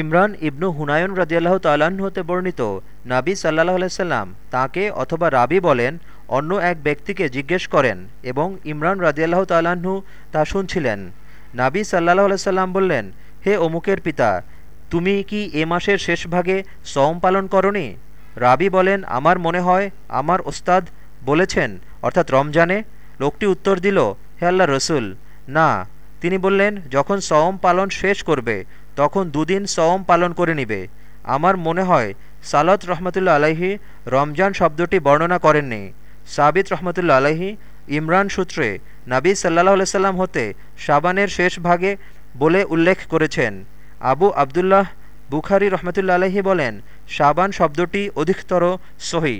ইমরান ইবনু হুনায়ন রাজিয়াল্লাহ তাল্লাহ্ন হতে বর্ণিত, নাবি সাল্লাহ আলাইসাল্লাম তাঁকে অথবা রাবি বলেন, অন্য এক ব্যক্তিকে জিজ্ঞেস করেন এবং ইমরান রাজিয়াল্লাহ তাল্লাহ্ন তা শুনছিলেন। নাবি সাল্লাহ আলাইসাল্লাম বললেন, হে অমুকের পিতা, তুমি কি এ মাসের শেষ ভাগে সওম পালন করনি? রাবি বলেন, আমার মনে হয় আমার ওস্তাদ বলেছেন, অর্থাৎ রমজানে লোকটি উত্তর দিল, হে আল্লাহ রসুল, না তিনি বললেন, যখন সওম পালন শেষ করবে, তখন দুদিন সওম পালন করে নিবে। আমার মনে হয়, সালত রহমতুল্লা আলাহি রমজান শব্দটি বর্ণনা করেননি। সাবিত রহমতুল্লা আলাহি ইমরান সূত্রে নাবী সাল্লাহ সাল্লাম হতে সাবানের শেষ ভাগে বলে উল্লেখ করেছেন। আবু আবদুল্লাহ বুখারি রহমতুল্লা আলহি বলেন সাবান শব্দটি অধিকতর সহি।